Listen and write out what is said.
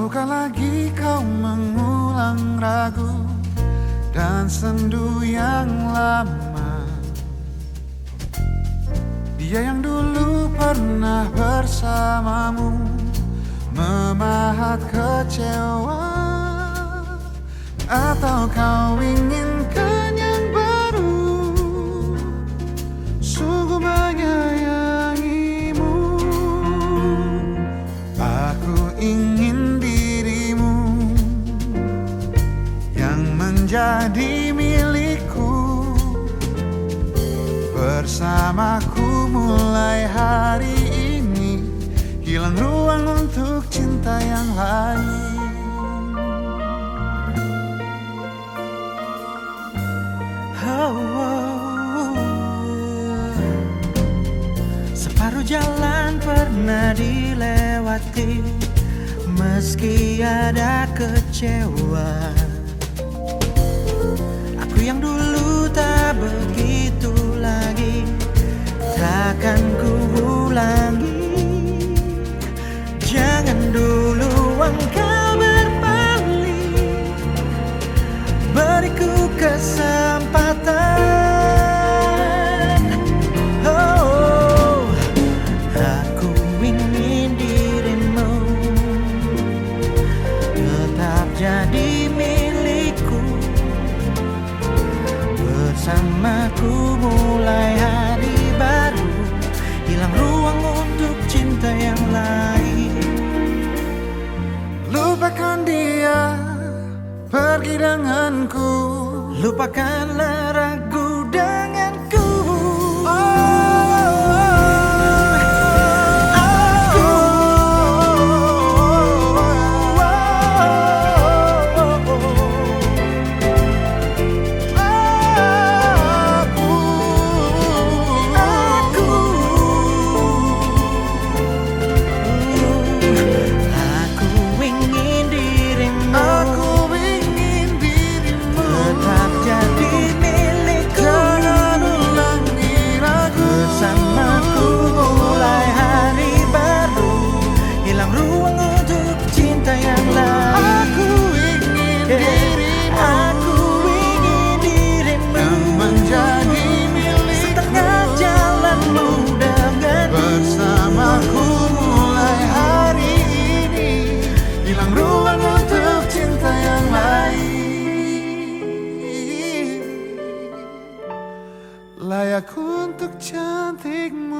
Perlukah lagi kau mengulang ragu dan sendu yang lama? Dia yang dulu pernah bersamamu Memahat kecewa. Atau kau inginkan menjadi milikku Bersamaku mulai hari ini Hilang ruang untuk cinta yang lain. Separuh jalan pernah dilewati Meski ada kecewa Aku yang dulu tak begitu lagi Takkan ku ulangi. Jangan dulu engkau berbalik Beriku kesempatan. Oh, aku ingin dirimu Tetap jadi Bersamaku mulai hari baru. Hilang ruang untuk cinta yang lain. Lupakan dia Pergi denganku. Lupakanlah Layak untuk cantikmu Itu aku